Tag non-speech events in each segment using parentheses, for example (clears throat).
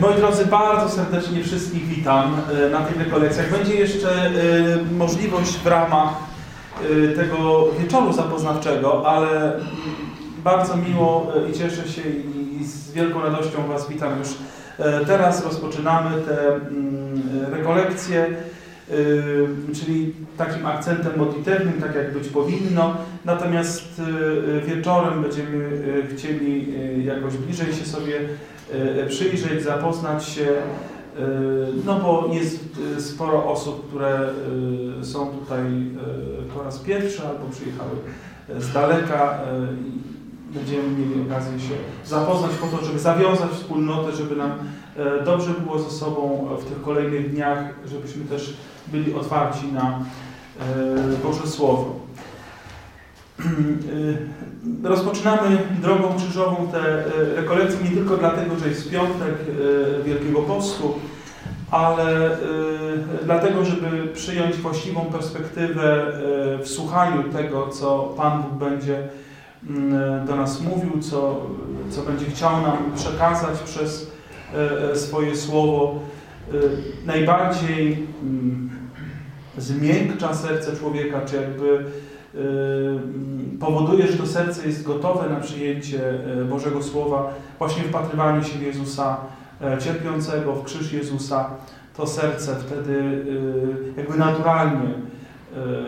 Moi drodzy, bardzo serdecznie wszystkich witam e, na tych rekolekcjach. Będzie jeszcze e, możliwość w ramach e, tego wieczoru zapoznawczego, ale mm, bardzo miło i cieszę się i z wielką radością Was witam już. Teraz rozpoczynamy te mm, rekolekcje, czyli takim akcentem modlitewnym, tak jak być powinno. Natomiast wieczorem będziemy chcieli jakoś bliżej się sobie przyjrzeć, zapoznać się, e, no bo jest e, sporo osób, które są tutaj po raz pierwszy albo przyjechały z daleka będziemy mieli okazję się zapoznać po to, żeby zawiązać wspólnotę, żeby nam dobrze było ze sobą w tych kolejnych dniach, żebyśmy też byli otwarci na Boże Słowo. Y, rozpoczynamy drogą krzyżową te y, rekolekcje nie tylko dlatego, że jest piątek y, Wielkiego Postu, ale dlatego, żeby przyjąć właściwą perspektywę w słuchaniu tego, co Pan Bóg będzie mm, do nas mówił, co, co będzie chciał nam przekazać przez swoje słowo. Najbardziej mm, zmiękcza serce człowieka, czy jakby powoduje, że to serce jest gotowe na przyjęcie yy, Bożego Słowa, właśnie wpatrywanie się w Jezusa e, cierpiącego, w krzyż Jezusa, to serce wtedy jakby naturalnie,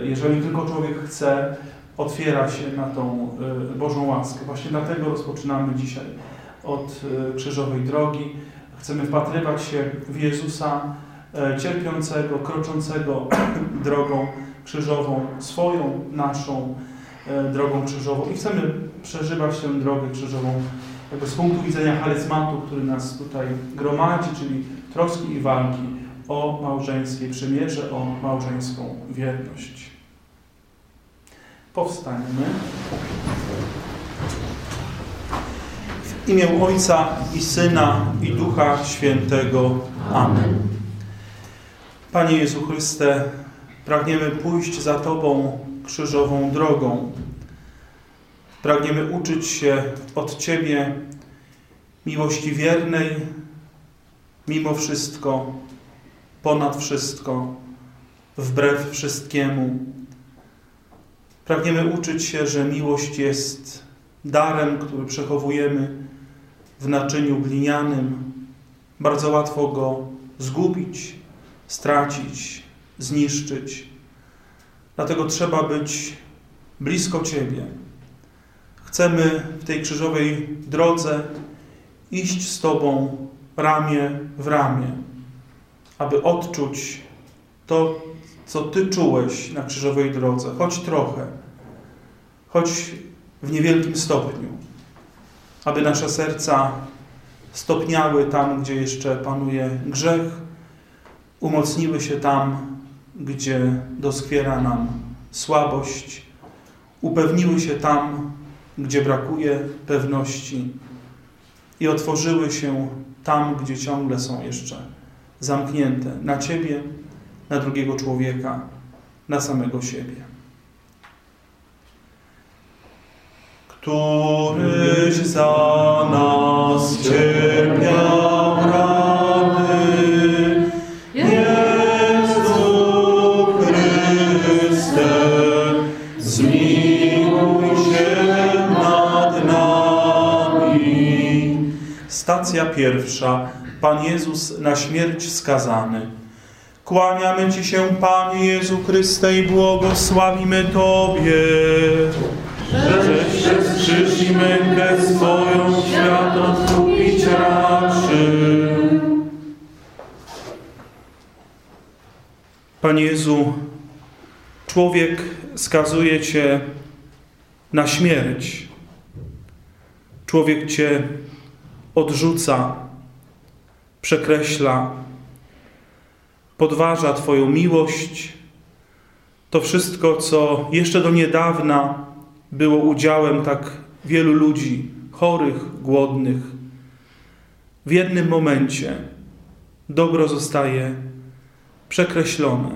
jeżeli tylko człowiek chce, otwiera się na tą Bożą łaskę. Właśnie dlatego rozpoczynamy dzisiaj od krzyżowej drogi. Chcemy wpatrywać się w Jezusa cierpiącego, kroczącego (clears throat) drogą krzyżową, swoją, naszą e, drogą krzyżową i chcemy przeżywać tę drogę krzyżową jakby z punktu widzenia charyzmatu, który nas tutaj gromadzi, czyli troski i walki o małżeńskie przymierze, o małżeńską wierność. Powstańmy. W imię Ojca i Syna i Ducha Świętego. Amen. Panie Jezu Chryste, Pragniemy pójść za Tobą krzyżową drogą. Pragniemy uczyć się od Ciebie miłości wiernej, mimo wszystko, ponad wszystko, wbrew wszystkiemu. Pragniemy uczyć się, że miłość jest darem, który przechowujemy w naczyniu glinianym. Bardzo łatwo go zgubić, stracić, zniszczyć. Dlatego trzeba być blisko Ciebie. Chcemy w tej krzyżowej drodze iść z Tobą ramię w ramię, aby odczuć to, co Ty czułeś na krzyżowej drodze, choć trochę, choć w niewielkim stopniu, aby nasze serca stopniały tam, gdzie jeszcze panuje grzech, umocniły się tam, gdzie doskwiera nam słabość, upewniły się tam, gdzie brakuje pewności i otworzyły się tam, gdzie ciągle są jeszcze zamknięte na Ciebie, na drugiego człowieka, na samego siebie. Któryś za nas cierpiał Stacja pierwsza. Pan Jezus na śmierć skazany. Kłaniamy Ci się, Panie Jezu Chryste, i błogosławimy Tobie. Żeś przez krzyż i mękę swoją świat odkupić raczył. Panie Jezu, człowiek skazuje Cię na śmierć. Człowiek Cię odrzuca, przekreśla, podważa Twoją miłość, to wszystko, co jeszcze do niedawna było udziałem tak wielu ludzi, chorych, głodnych, w jednym momencie dobro zostaje przekreślone,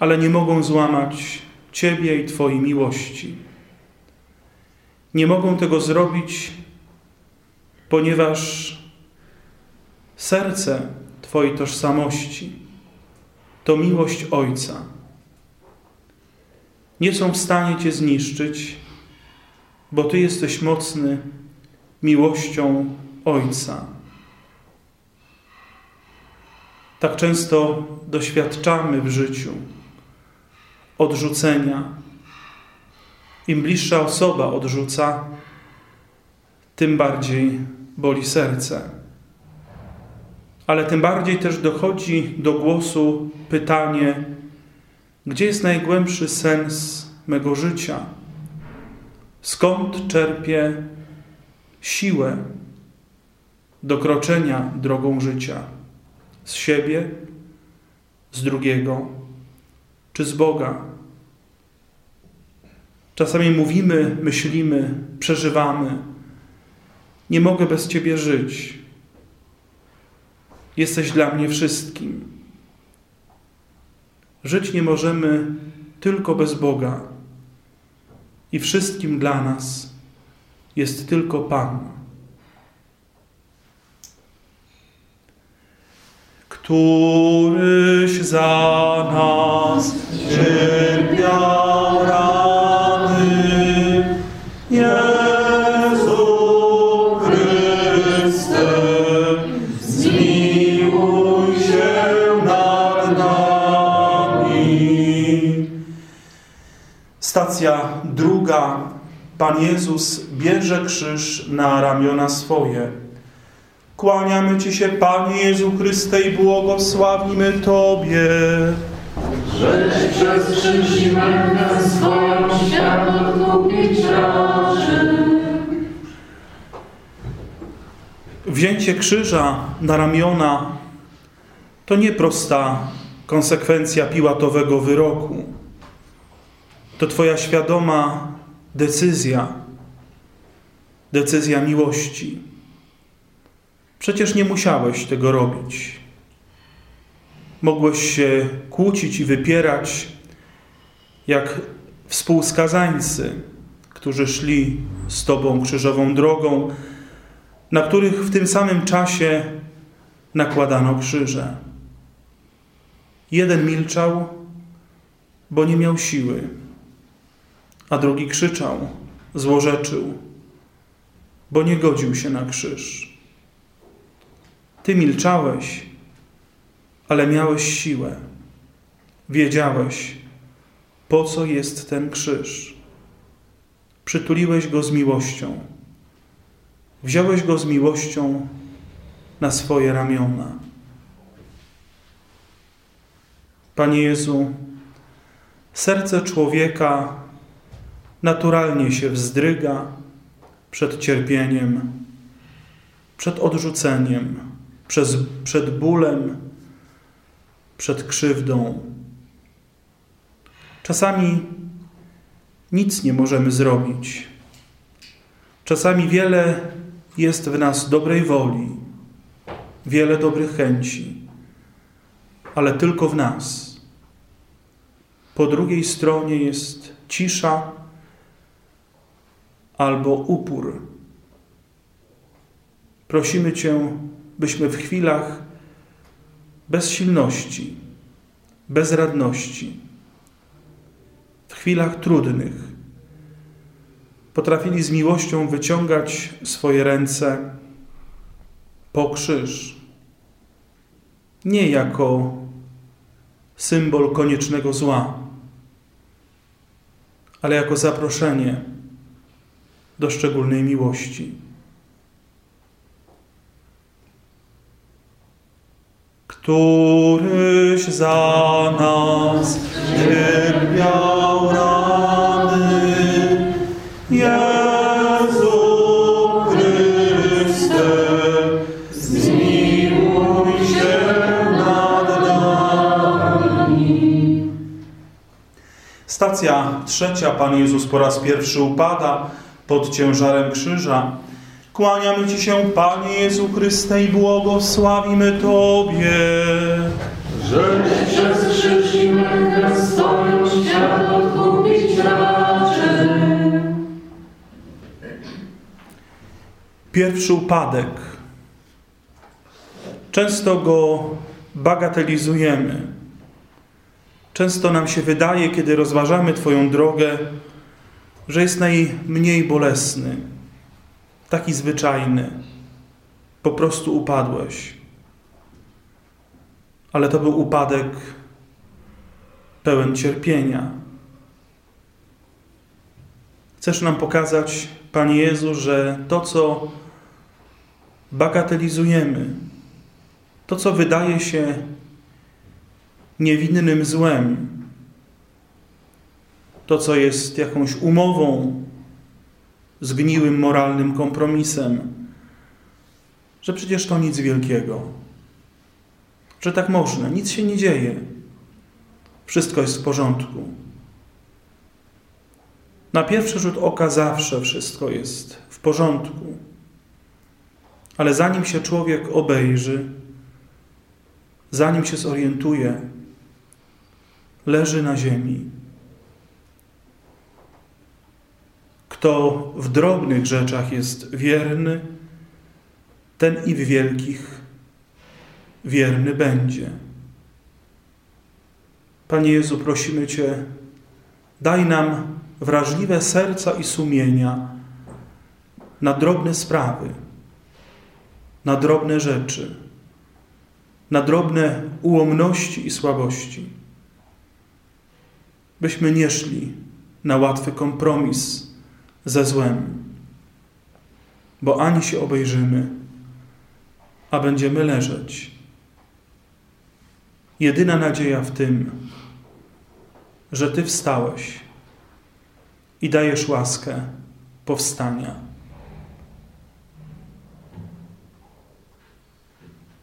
ale nie mogą złamać Ciebie i Twojej miłości. Nie mogą tego zrobić ponieważ serce Twojej tożsamości to miłość Ojca. Nie są w stanie Cię zniszczyć, bo Ty jesteś mocny miłością Ojca. Tak często doświadczamy w życiu odrzucenia. Im bliższa osoba odrzuca, tym bardziej boli serce. Ale tym bardziej też dochodzi do głosu pytanie, gdzie jest najgłębszy sens mego życia? Skąd czerpię siłę do kroczenia drogą życia? Z siebie, z drugiego, czy z Boga? Czasami mówimy, myślimy, przeżywamy. Nie mogę bez Ciebie żyć. Jesteś dla mnie wszystkim. Żyć nie możemy tylko bez Boga. I wszystkim dla nas jest tylko Pan. Któryś za nas cierpiał Stacja druga. Pan Jezus bierze krzyż na ramiona swoje. Kłaniamy Ci się, Panie Jezu Chryste, i błogosławimy Tobie. Żeś przez krzyż i mękę swoją świat odkupić raczy. Wzięcie krzyża na ramiona to nie prosta konsekwencja piłatowego wyroku. To Twoja świadoma decyzja, decyzja miłości. Przecież nie musiałeś tego robić. Mogłeś się kłócić i wypierać jak współskazańcy, którzy szli z Tobą krzyżową drogą, na których w tym samym czasie nakładano krzyże. Jeden milczał, bo nie miał siły, a drugi krzyczał, złorzeczył, bo nie godził się na krzyż. Ty milczałeś, ale miałeś siłę. Wiedziałeś, po co jest ten krzyż. Przytuliłeś go z miłością. Wziąłeś go z miłością na swoje ramiona. Panie Jezu, serce człowieka naturalnie się wzdryga przed cierpieniem, przed odrzuceniem, przez, przed bólem, przed krzywdą. Czasami nic nie możemy zrobić. Czasami wiele jest w nas dobrej woli, wiele dobrych chęci, ale tylko w nas. Po drugiej stronie jest cisza albo upór. Prosimy Cię, byśmy w chwilach bezsilności, bezradności, w chwilach trudnych potrafili z miłością wyciągać swoje ręce po krzyż. Nie jako symbol koniecznego zła, ale jako zaproszenie do szczególnej miłości. Któryś za nas cierpiał rany. Stacja trzecia. Pan Jezus po raz pierwszy upada pod ciężarem krzyża. Kłaniamy Ci się, Panie Jezu Chryste, i błogosławimy Tobie. Żeś przez krzyż i mękę swoją świat odkupić raczy. pierwszy upadek. Często go bagatelizujemy. Często nam się wydaje, kiedy rozważamy Twoją drogę, że jest najmniej bolesny, taki zwyczajny. Po prostu upadłeś. Ale to był upadek pełen cierpienia. Chcesz nam pokazać, Panie Jezu, że to, co bagatelizujemy, to, co wydaje się niewinnym złem, to, co jest jakąś umową, zgniłym moralnym kompromisem, że przecież to nic wielkiego, że tak można, nic się nie dzieje, wszystko jest w porządku. Na pierwszy rzut oka zawsze wszystko jest w porządku. Ale zanim się człowiek obejrzy, zanim się zorientuje, leży na ziemi. Kto w drobnych rzeczach jest wierny, ten i w wielkich wierny będzie. Panie Jezu, prosimy Cię, daj nam wrażliwe serca i sumienia na drobne sprawy, na drobne rzeczy, na drobne ułomności i słabości. Byśmy nie szli na łatwy kompromis ze złem, bo ani się obejrzymy, a będziemy leżeć. Jedyna nadzieja w tym, że Ty wstałeś i dajesz łaskę powstania.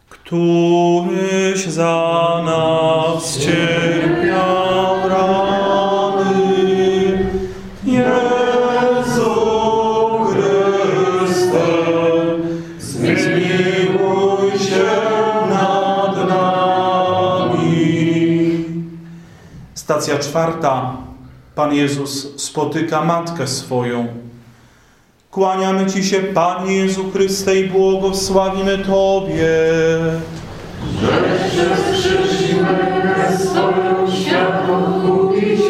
Któryś za nas cierpiał rany, Stacja czwarta. Pan Jezus spotyka matkę swoją. Kłaniamy Ci się, Panie Jezu Chryste, i błogosławimy Tobie. Żeś przez krzyż i mękę swoją świat odkupić.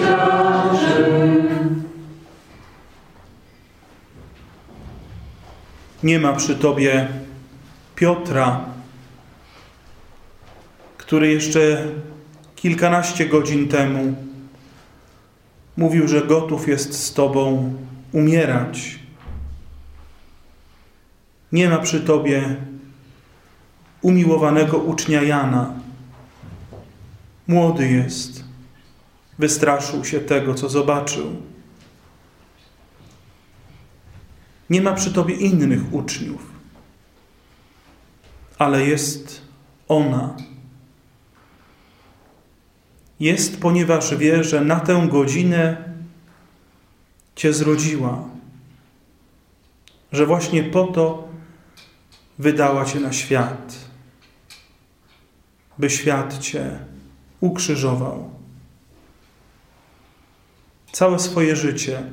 Nie ma przy Tobie Piotra, który jeszcze kilkanaście godzin temu mówił, że gotów jest z Tobą umierać. Nie ma przy Tobie umiłowanego ucznia Jana. Młody jest, wystraszył się tego, co zobaczył. Nie ma przy Tobie innych uczniów, ale jest ona. Jest, ponieważ wie, że na tę godzinę Cię zrodziła, że właśnie po to wydała Cię na świat, by świat Cię ukrzyżował. Całe swoje życie,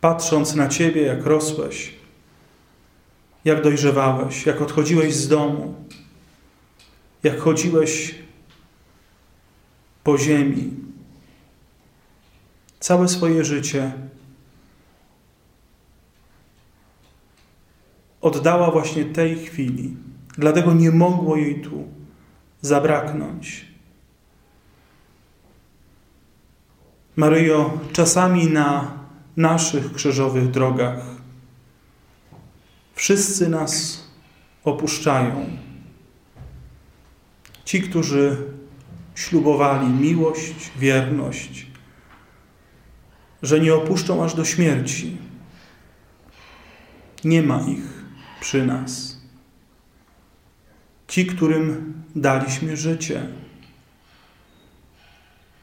patrząc na Ciebie, jak rosłeś, jak dojrzewałeś, jak odchodziłeś z domu, jak chodziłeś po ziemi, całe swoje życie oddała właśnie tej chwili. Dlatego nie mogło jej tu zabraknąć. Maryjo, czasami na naszych krzyżowych drogach wszyscy nas opuszczają. Ci, którzy ślubowali miłość, wierność, że nie opuszczą aż do śmierci. Nie ma ich przy nas. Ci, którym daliśmy życie.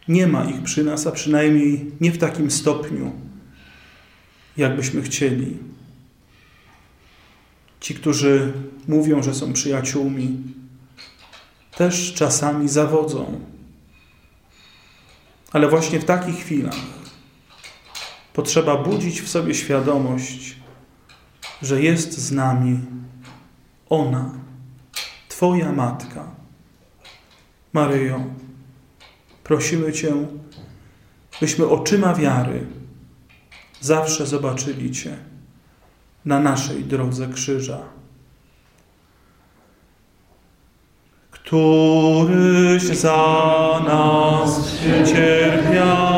Nie ma ich przy nas, a przynajmniej nie w takim stopniu, jakbyśmy chcieli. Ci, którzy mówią, że są przyjaciółmi, też czasami zawodzą. Ale właśnie w takich chwilach potrzeba budzić w sobie świadomość, że jest z nami ona, Twoja matka. Maryjo, prosimy Cię, byśmy oczyma wiary zawsze zobaczyli Cię na naszej drodze krzyża. Któryś za nas cierpiał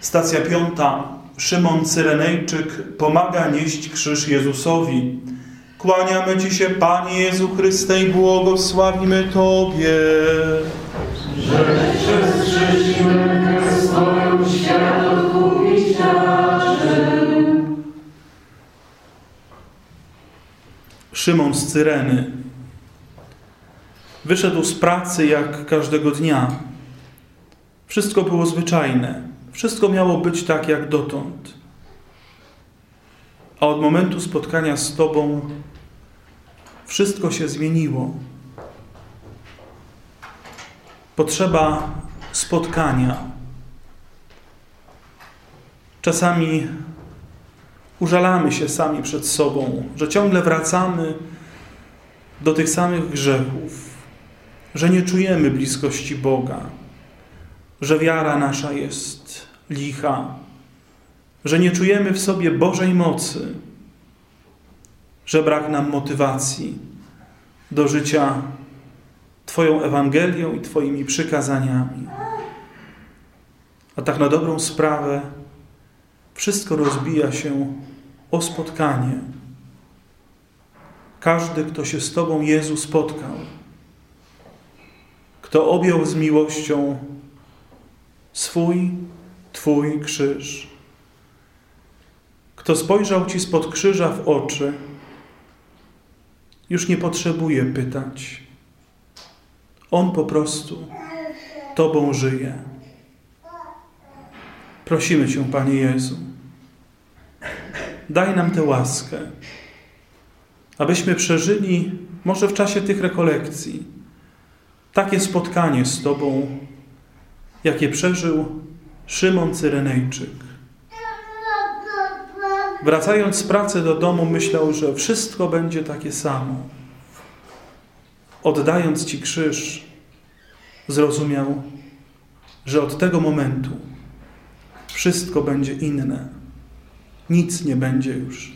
Stacja piąta. Szymon Cyrenejczyk pomaga nieść krzyż Jezusowi. Kłaniamy Ci się, Panie Jezu Chryste, i błogosławimy Tobie. że przez swoją świat odkupić. Szymon z Cyreny wyszedł z pracy jak każdego dnia. Wszystko było zwyczajne. Wszystko miało być tak jak dotąd. A od momentu spotkania z Tobą wszystko się zmieniło. Potrzeba spotkania. Czasami użalamy się sami przed sobą, że ciągle wracamy do tych samych grzechów, że nie czujemy bliskości Boga, że wiara nasza jest licha, że nie czujemy w sobie Bożej mocy, że brak nam motywacji do życia Twoją Ewangelią i Twoimi przykazaniami. A tak na dobrą sprawę wszystko rozbija się o spotkanie. Każdy, kto się z Tobą, Jezu, spotkał, kto objął z miłością swój, Twój krzyż, kto spojrzał Ci spod krzyża w oczy, już nie potrzebuje pytać. On po prostu Tobą żyje. Prosimy Cię, Panie Jezu, daj nam tę łaskę, abyśmy przeżyli, może w czasie tych rekolekcji, takie spotkanie z Tobą, jakie przeżył Szymon Cyrenejczyk. Wracając z pracy do domu, myślał, że wszystko będzie takie samo. Oddając Ci krzyż, zrozumiał, że od tego momentu wszystko będzie inne. Nic nie będzie już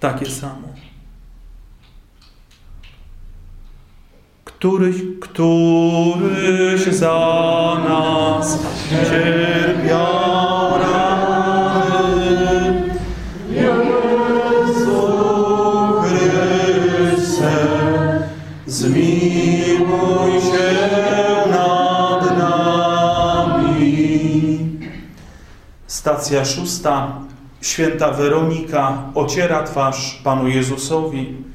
takie samo. Któryś, któryś za nas cierpiał rany, Jezu Chryste, zmiłuj się nad nami. Stacja szósta. Święta Weronika ociera twarz Panu Jezusowi.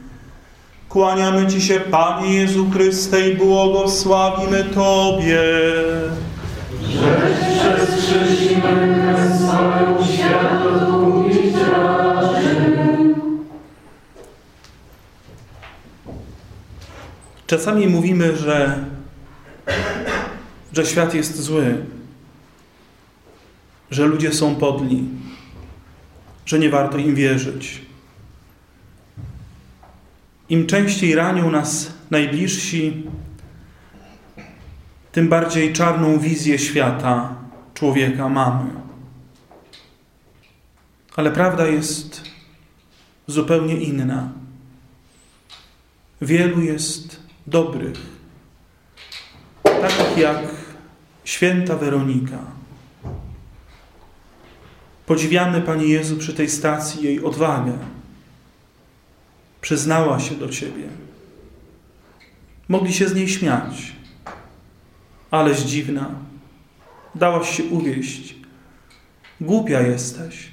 Kłaniamy Ci się, Panie Jezu Chryste, i błogosławimy Tobie. że przez krzyż i mękę swoją świat odkupić raczył. Czasami mówimy, że, że świat jest zły, że ludzie są podli, że nie warto im wierzyć. Im częściej ranią nas najbliżsi, tym bardziej czarną wizję świata człowieka mamy. Ale prawda jest zupełnie inna. Wielu jest dobrych, takich jak święta Weronika. Podziwiamy Panie Jezu przy tej stacji jej odwagę. Przyznała się do Ciebie. Mogli się z niej śmiać, aleś dziwna. Dałaś się uwieść. Głupia jesteś.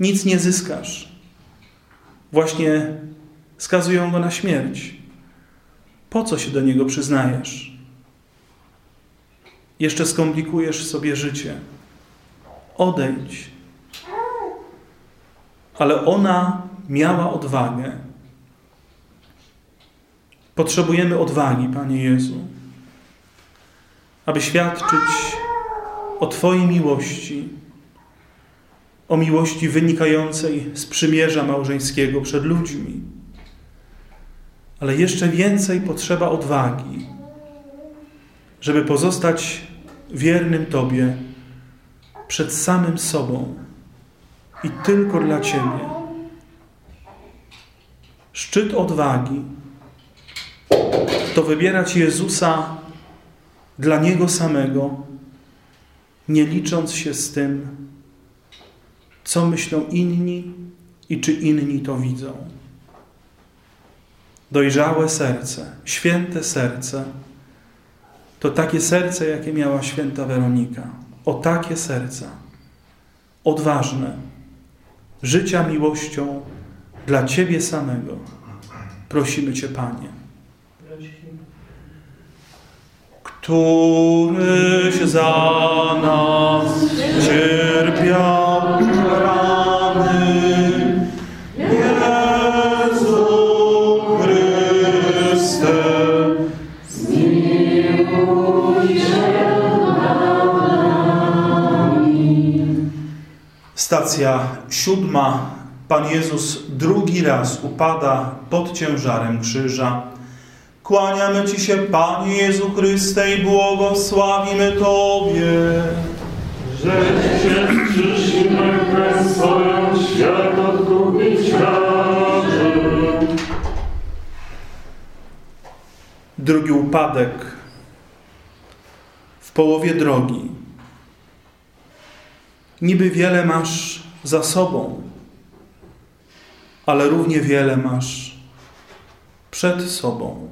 Nic nie zyskasz. Właśnie skazują go na śmierć. Po co się do niego przyznajesz? Jeszcze skomplikujesz sobie życie. Odejdź. Ale ona miała odwagę. Potrzebujemy odwagi, Panie Jezu, aby świadczyć o Twojej miłości, o miłości wynikającej z przymierza małżeńskiego przed ludźmi. Ale jeszcze więcej potrzeba odwagi, żeby pozostać wiernym Tobie przed samym sobą i tylko dla Ciebie. Szczyt odwagi to wybierać Jezusa dla Niego samego, nie licząc się z tym, co myślą inni i czy inni to widzą. Dojrzałe serce, święte serce, to takie serce, jakie miała święta Weronika. O takie serca, odważne, życia miłością dla Ciebie samego. Prosimy Cię, Panie. Któryś za nas cierpiał rany, Jezu Chryste, Stacja siódma. Pan Jezus drugi raz upada pod ciężarem krzyża. Kłaniamy Ci się, Panie Jezu Chryste, i błogosławimy Tobie. że Cię przyszliśmy przez swoją świat raczy. Drugi upadek w połowie drogi. Niby wiele masz za sobą, ale równie wiele masz przed sobą.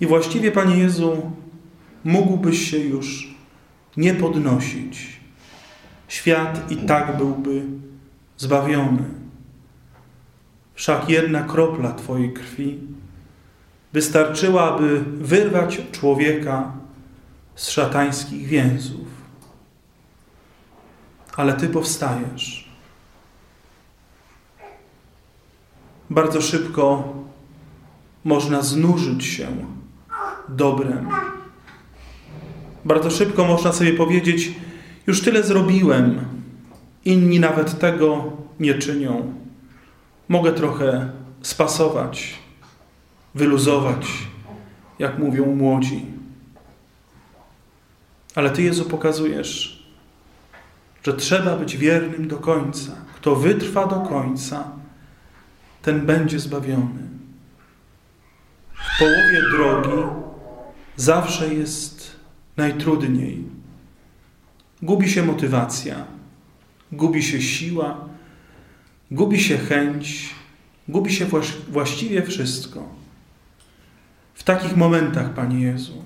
I właściwie, Panie Jezu, mógłbyś się już nie podnosić. Świat i tak byłby zbawiony. Wszak jedna kropla Twojej krwi wystarczyła, aby wyrwać człowieka z szatańskich więzów. Ale Ty powstajesz. Bardzo szybko można znużyć się dobrem. Bardzo szybko można sobie powiedzieć: Już tyle zrobiłem, inni nawet tego nie czynią. Mogę trochę spasować, wyluzować, jak mówią młodzi. Ale Ty, Jezu, pokazujesz, że trzeba być wiernym do końca. Kto wytrwa do końca, ten będzie zbawiony. W połowie drogi zawsze jest najtrudniej. Gubi się motywacja, gubi się siła, gubi się chęć, gubi się właściwie wszystko. W takich momentach, Panie Jezu,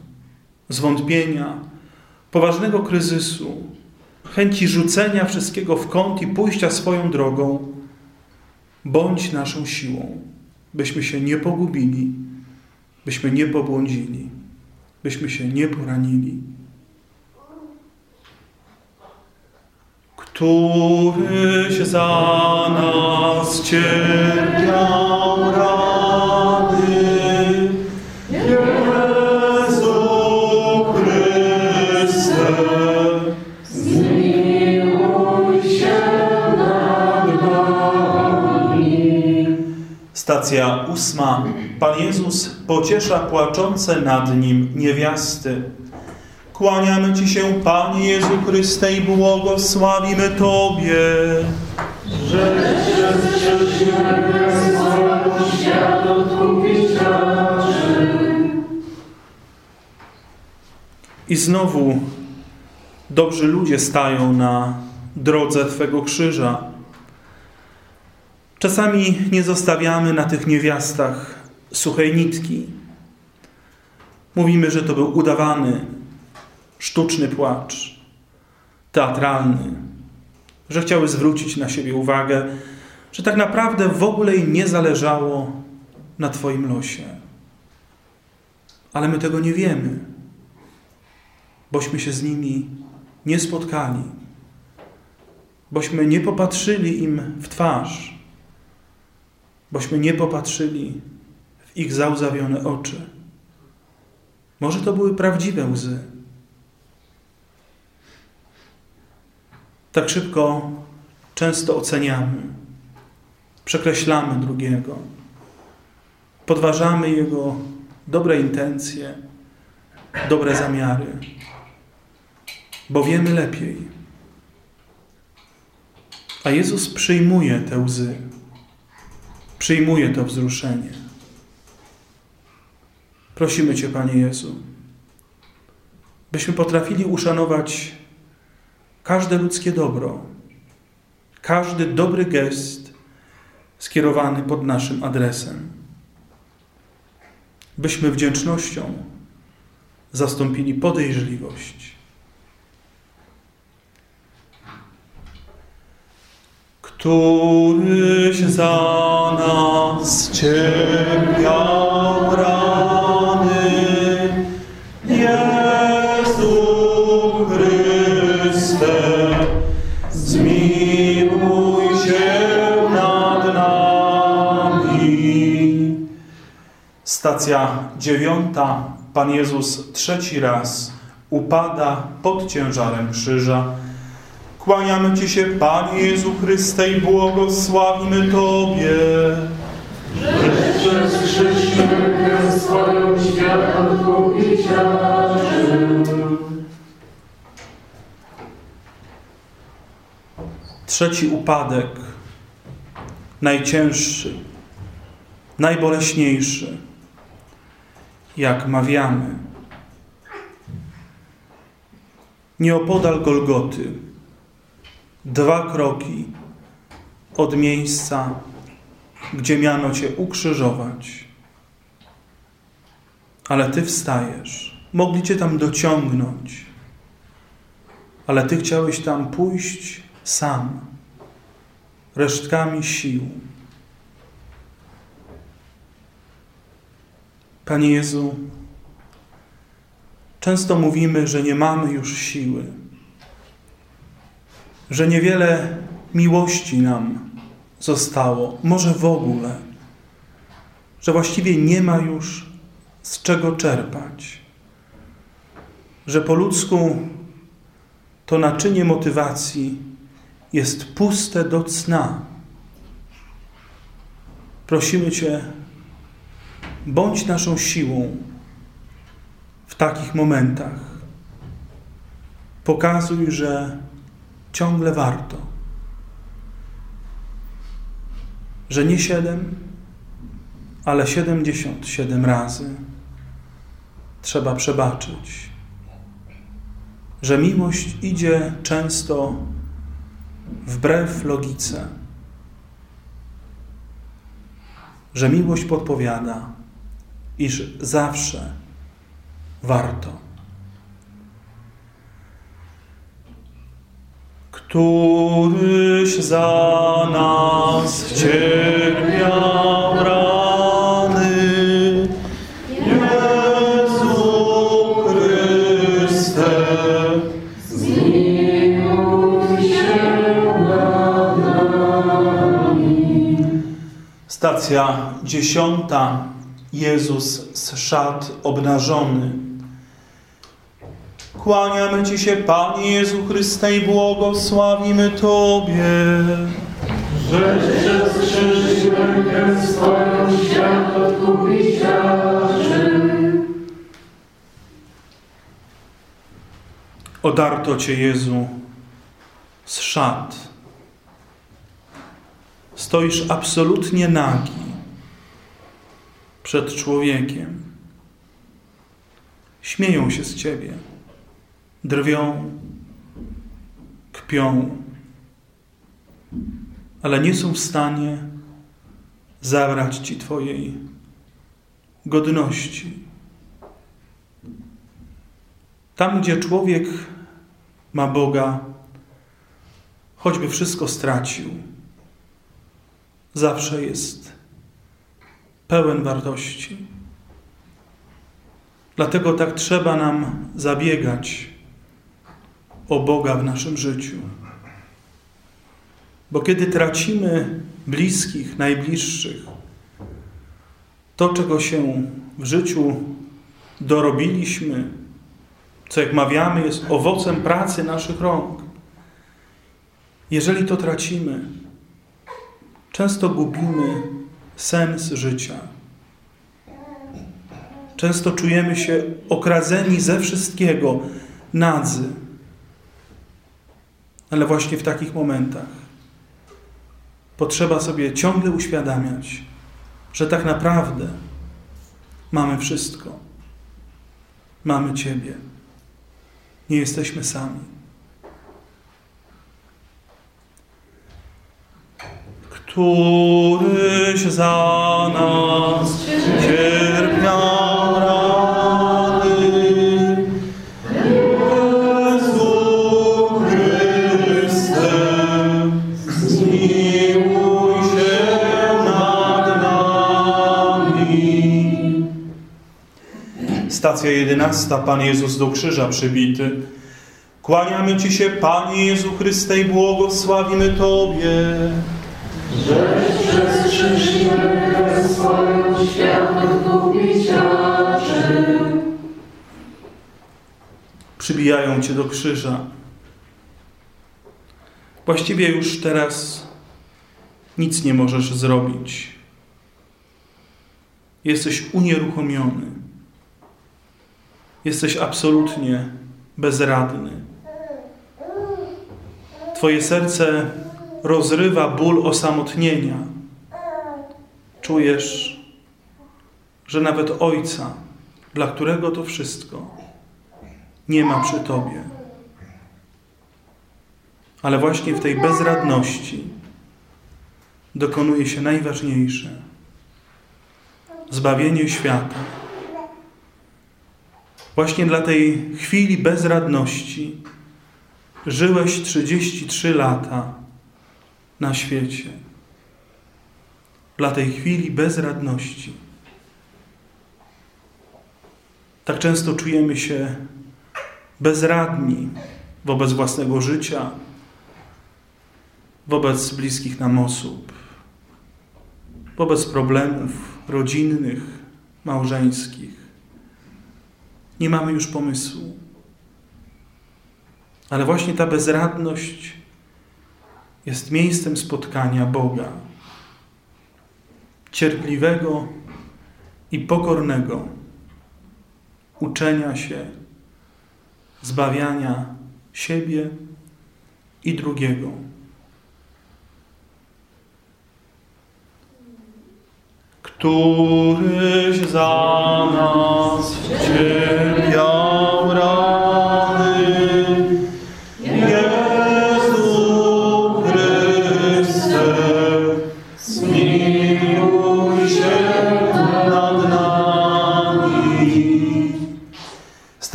zwątpienia, poważnego kryzysu, chęci rzucenia wszystkiego w kąt i pójścia swoją drogą, bądź naszą siłą, byśmy się nie pogubili, byśmy nie pobłądzili, byśmy się nie poranili. Któryś za nas cierpiał Stacja ósma. Pan Jezus pociesza płaczące nad Nim niewiasty. Kłaniamy Ci się, Panie Jezu Chryste, i błogosławimy Tobie. że. I znowu dobrzy ludzie stają na drodze Twego krzyża. Czasami nie zostawiamy na tych niewiastach suchej nitki. Mówimy, że to był udawany, sztuczny płacz, teatralny, że chciały zwrócić na siebie uwagę, że tak naprawdę w ogóle im nie zależało na Twoim losie. Ale my tego nie wiemy, bośmy się z nimi nie spotkali, bośmy nie popatrzyli im w twarz, bośmy nie popatrzyli w ich załzawione oczy. Może to były prawdziwe łzy. Tak szybko często oceniamy, przekreślamy drugiego, podważamy jego dobre intencje, dobre zamiary, bo wiemy lepiej. A Jezus przyjmuje te łzy, przyjmuje to wzruszenie. Prosimy Cię, Panie Jezu, byśmy potrafili uszanować każde ludzkie dobro, każdy dobry gest skierowany pod naszym adresem. Byśmy wdzięcznością zastąpili podejrzliwość. Któryś za nas cierpiał rany, Jezu Chryste, zmiłuj się nad nami. Stacja dziewiąta. Pan Jezus trzeci raz upada pod ciężarem krzyża. Kłaniamy Ci się, Panie Jezu Chryste, i błogosławimy Tobie. Żeś przez krzyż swoją świat odkupić raczył. Trzeci upadek, najcięższy, najboleśniejszy, jak mawiamy. Nieopodal Golgoty, dwa kroki od miejsca, gdzie miano Cię ukrzyżować. Ale Ty wstajesz. Mogli Cię tam dociągnąć, ale Ty chciałeś tam pójść sam, resztkami sił. Panie Jezu, często mówimy, że nie mamy już siły, że niewiele miłości nam zostało, może w ogóle, że właściwie nie ma już z czego czerpać, że po ludzku to naczynie motywacji jest puste do cna. Prosimy Cię, bądź naszą siłą w takich momentach. Pokazuj, że ciągle warto. Że nie siedem, ale siedemdziesiąt siedem razy trzeba przebaczyć. Że miłość idzie często wbrew logice. Że miłość podpowiada, iż zawsze warto. Któryś za nas cierpiał rany, Jezu Chryste, Stacja dziesiąta. Jezus z szat obnażony. Kłaniamy Ci się, Panie Jezu Chryste, i błogosławimy Tobie. Żeś przez krzyż rękę swoją świat odkupić. Odarto Cię, Jezu, z szat. Stoisz absolutnie nagi przed człowiekiem. Śmieją się z Ciebie, drwią, kpią, ale nie są w stanie zabrać Ci Twojej godności. Tam, gdzie człowiek ma Boga, choćby wszystko stracił, zawsze jest pełen wartości. Dlatego tak trzeba nam zabiegać o Boga w naszym życiu. Bo kiedy tracimy bliskich, najbliższych, to, czego się w życiu dorobiliśmy, co jak mawiamy, jest owocem pracy naszych rąk. Jeżeli to tracimy, często gubimy sens życia. Często czujemy się okradzeni ze wszystkiego, nadzy. Ale właśnie w takich momentach potrzeba sobie ciągle uświadamiać, że tak naprawdę mamy wszystko. Mamy Ciebie. Nie jesteśmy sami. Któryś za nas cierpiał Stacja jedenasta. Pan Jezus do krzyża przybity. Kłaniamy Ci się, Panie Jezu Chryste, i błogosławimy Tobie. Żeś przez krzyż swoją świat. Przybijają Cię do krzyża. Właściwie już teraz nic nie możesz zrobić. Jesteś unieruchomiony. Jesteś absolutnie bezradny. Twoje serce rozrywa ból osamotnienia. Czujesz, że nawet Ojca, dla którego to wszystko, nie ma przy Tobie. Ale właśnie w tej bezradności dokonuje się najważniejsze zbawienie świata. Właśnie dla tej chwili bezradności żyłeś 33 lata na świecie. Dla tej chwili bezradności. Tak często czujemy się bezradni wobec własnego życia, wobec bliskich nam osób, wobec problemów rodzinnych, małżeńskich. Nie mamy już pomysłu. Ale właśnie ta bezradność jest miejscem spotkania Boga, cierpliwego i pokornego, uczenia się, zbawiania siebie i drugiego. Któryś za nas cierpiał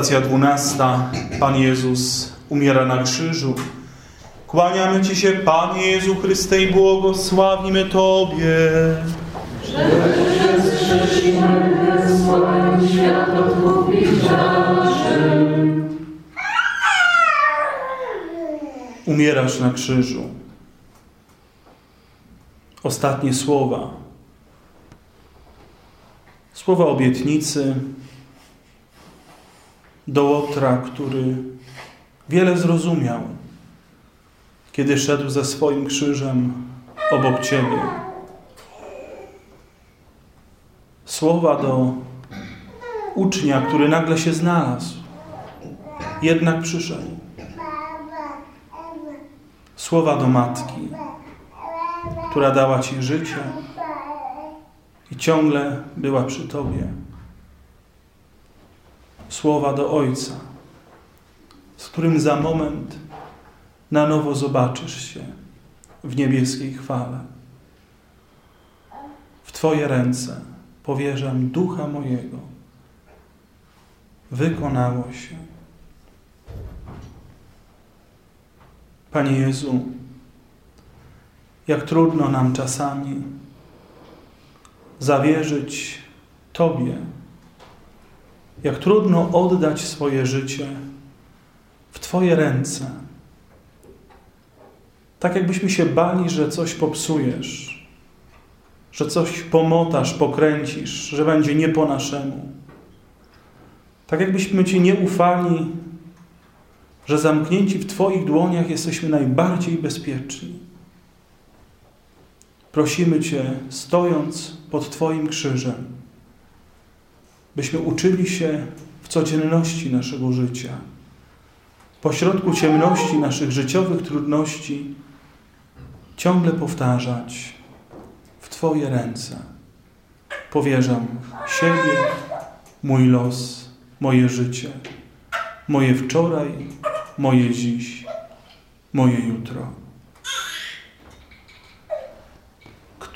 Stacja dwunasta. Pan Jezus umiera na krzyżu. Kłaniamy Ci się, Panie Jezu Chryste, i błogosławimy Tobie. Przez. Umierasz na krzyżu. Ostatnie słowa. Słowa obietnicy do Łotra, który wiele zrozumiał, kiedy szedł ze swoim krzyżem obok Ciebie. Słowa do ucznia, który nagle się znalazł, jednak przyszedł. Słowa do matki, która dała Ci życie i ciągle była przy Tobie. Słowa do Ojca, z którym za moment na nowo zobaczysz się w niebieskiej chwale. W Twoje ręce powierzam ducha mojego. Wykonało się. Panie Jezu, jak trudno nam czasami zawierzyć Tobie, jak trudno oddać swoje życie w Twoje ręce. Tak jakbyśmy się bali, że coś popsujesz, że coś pomotasz, pokręcisz, że będzie nie po naszemu. Tak jakbyśmy Ci nie ufali, że zamknięci w Twoich dłoniach jesteśmy najbardziej bezpieczni. Prosimy Cię, stojąc pod Twoim krzyżem, byśmy uczyli się w codzienności naszego życia, pośrodku ciemności naszych życiowych trudności, ciągle powtarzać w Twoje ręce. Powierzam siebie, mój los, moje życie, moje wczoraj, moje dziś, moje jutro.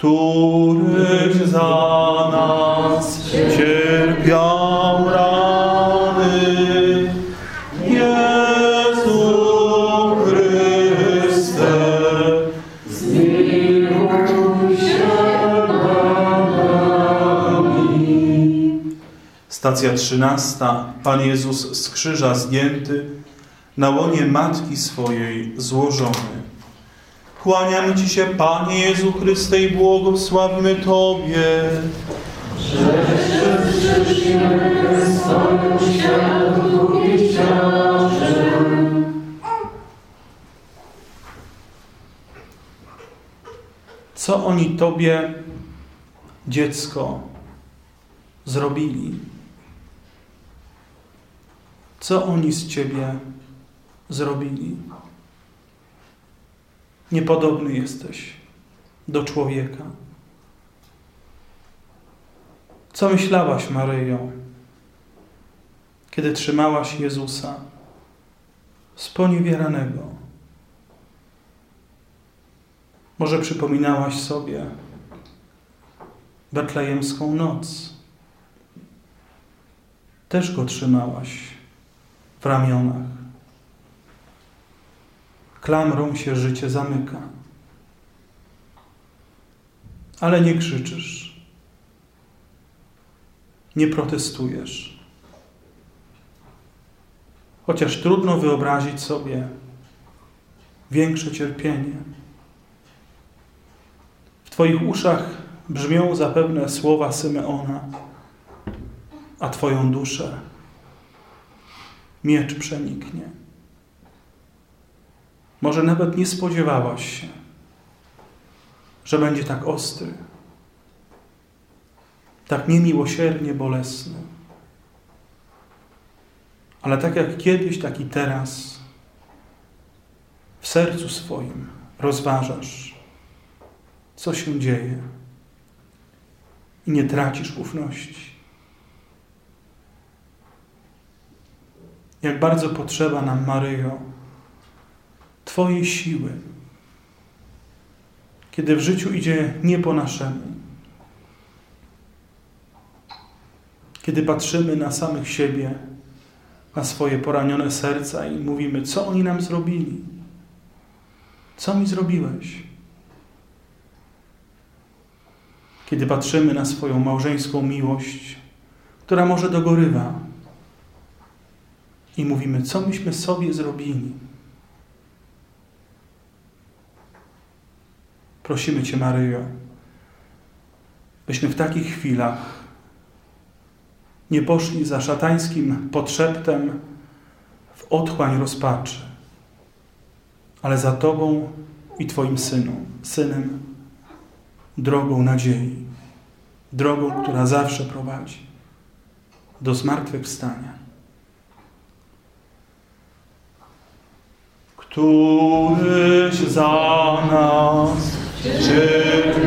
Któryś za nas cierpiał rany, Jezu Chryste, Zmiłuj się Stacja trzynasta. Pan Jezus z krzyża zdjęty, na łonie Matki swojej złożony. Kłaniamy Ci się, Panie Jezu Chryste, i błogosławimy Tobie. Co oni Tobie, dziecko, zrobili? Co oni z Ciebie zrobili? Niepodobny jesteś do człowieka. Co myślałaś, Maryjo, kiedy trzymałaś Jezusa sponiewieranego? Może przypominałaś sobie betlejemską noc. Też go trzymałaś w ramionach. Klamrą się życie zamyka. Ale nie krzyczysz. Nie protestujesz. Chociaż trudno wyobrazić sobie większe cierpienie. W Twoich uszach brzmią zapewne słowa Symeona, a Twoją duszę miecz przeniknie. Może nawet nie spodziewałaś się, że będzie tak ostry, tak niemiłosiernie bolesny. Ale tak jak kiedyś, tak i teraz w sercu swoim rozważasz, co się dzieje i nie tracisz ufności. Jak bardzo potrzeba nam, Maryjo, Twojej siły, kiedy w życiu idzie nie po naszemu, kiedy patrzymy na samych siebie, na swoje poranione serca i mówimy, co oni nam zrobili, co mi zrobiłeś. Kiedy patrzymy na swoją małżeńską miłość, która może dogorywa, i mówimy, co myśmy sobie zrobili. Prosimy Cię, Maryjo, byśmy w takich chwilach nie poszli za szatańskim podszeptem w otchłań rozpaczy, ale za Tobą i Twoim synu, synem, drogą nadziei, drogą, która zawsze prowadzi do zmartwychwstania. Któryś za nas cierpiał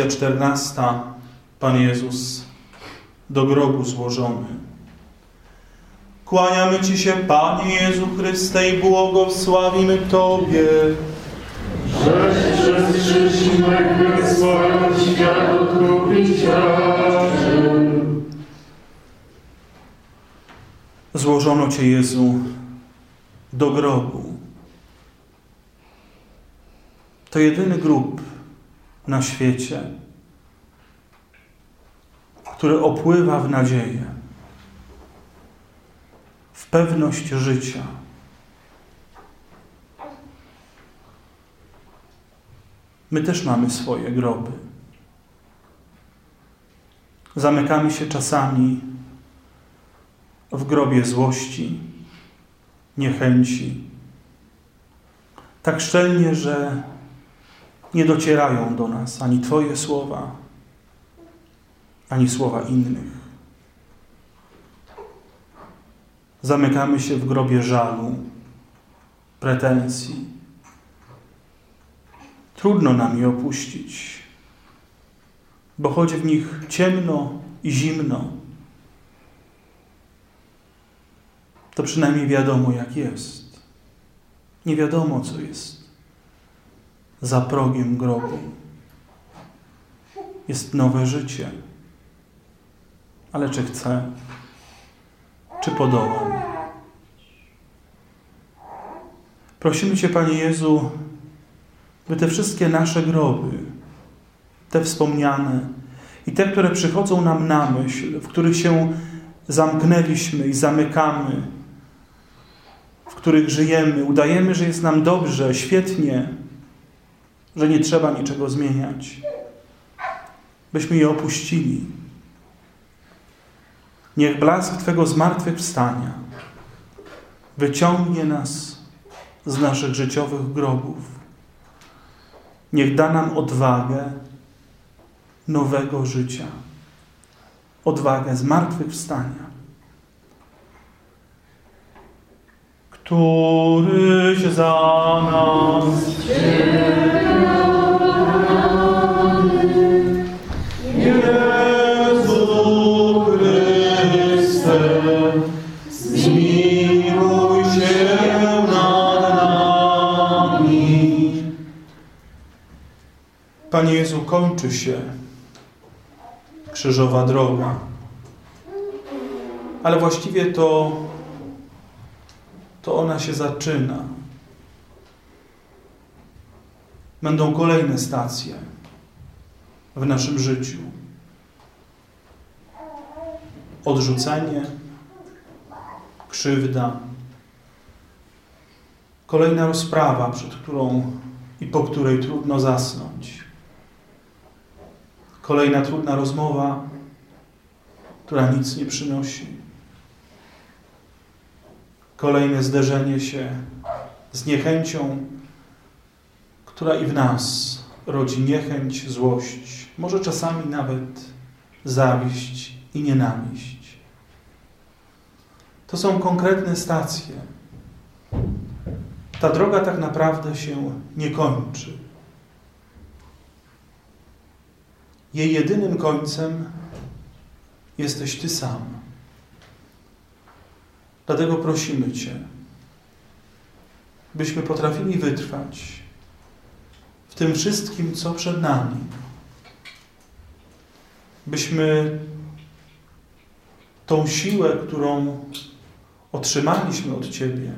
Stacja czternasta. Pan Jezus do grobu złożony. Kłaniamy Ci się, Panie Jezu Chryste, i błogosławimy Tobie. Żeś przez krzyż i mękę swoją świat. Złożono Cię, Jezu, do grobu. To jedyny grób na świecie, który opływa w nadzieję, w pewność życia. My też mamy swoje groby. Zamykamy się czasami w grobie złości, niechęci, tak szczelnie, że nie docierają do nas ani Twoje słowa, ani słowa innych. Zamykamy się w grobie żalu, pretensji. Trudno nam je opuścić, bo choć w nich ciemno i zimno, to przynajmniej wiadomo, jak jest. Nie wiadomo, co jest za progiem grobu. Jest nowe życie. Ale czy chcę, czy podołam? Prosimy Cię, Panie Jezu, by te wszystkie nasze groby, te wspomniane i te, które przychodzą nam na myśl, w których się zamknęliśmy i zamykamy, w których żyjemy, udajemy, że jest nam dobrze, świetnie, że nie trzeba niczego zmieniać, byśmy je opuścili. Niech blask Twego zmartwychwstania wyciągnie nas z naszych życiowych grobów. Niech da nam odwagę nowego życia, odwagę zmartwychwstania. Któryś za nas Jezu Panie Jezu, kończy się krzyżowa droga. Ale właściwie to, to ona się zaczyna. Będą kolejne stacje w naszym życiu. Odrzucenie, krzywda, kolejna rozprawa, przed którą i po której trudno zasnąć. Kolejna trudna rozmowa, która nic nie przynosi. Kolejne zderzenie się z niechęcią, która i w nas rodzi niechęć, złość, może czasami nawet zawiść i nienawiść. To są konkretne stacje. Ta droga tak naprawdę się nie kończy. Jej jedynym końcem jesteś Ty sam. Dlatego prosimy Cię, byśmy potrafili wytrwać w tym wszystkim, co przed nami. Byśmy tą siłę, którą otrzymaliśmy od Ciebie,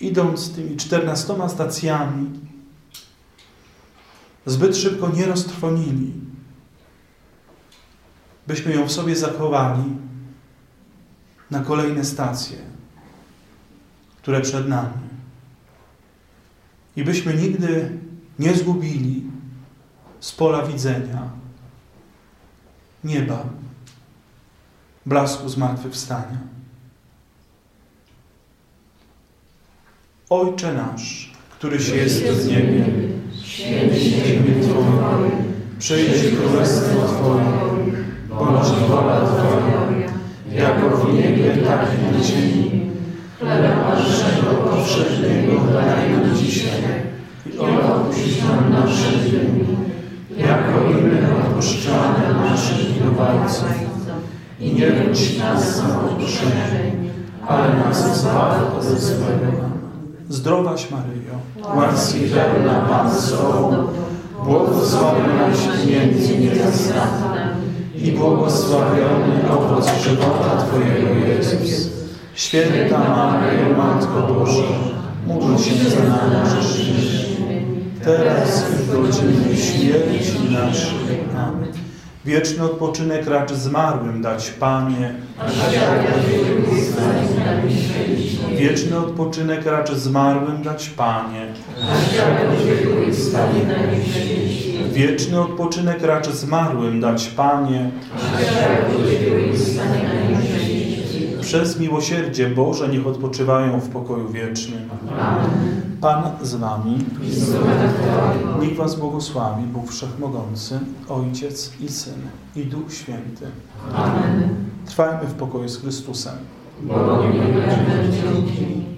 idąc tymi czternastoma stacjami, zbyt szybko nie roztrwonili, byśmy ją w sobie zachowali na kolejne stacje, które przed nami. I byśmy nigdy nie zgubili z pola widzenia nieba, blasku zmartwychwstania. Ojcze nasz, któryś jest w niebie, Święty się imię Twoje, przyjdź królestwo Twoje, bądź wola Twoja, jako w niebie, tak i na ziemi. Chleba naszego powszedniego daj nam dzisiaj i odpuść nam nasze winy, jak Prosimy o odpuszczanie naszych winowajców i nie wódź nas na pokuszenie, ale nas zbaw od złego. Zdrowaś Maryjo, Łaski pełna Pan z Tobą, błogosławionaś między niewiastami i błogosławiony owoc żywota Twojego Jezus. Święta Maryjo, Matko Boża, módl się za nami grzesznymi, teraz i w godzinie śmierci naszej. Amen. Wieczny odpoczynek racz zmarłym dać Panie. Wieczny odpoczynek racz zmarłym dać Panie. Wieczny odpoczynek racz zmarłym dać Panie. Przez miłosierdzie Boże niech odpoczywają w pokoju wiecznym. Pan z Wami. Niech Was błogosławi Bóg Wszechmogący, Ojciec i Syn i Duch Święty. Trwajmy w pokoju z Chrystusem. Bogiem będzie